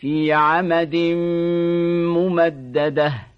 في عمد ممددة.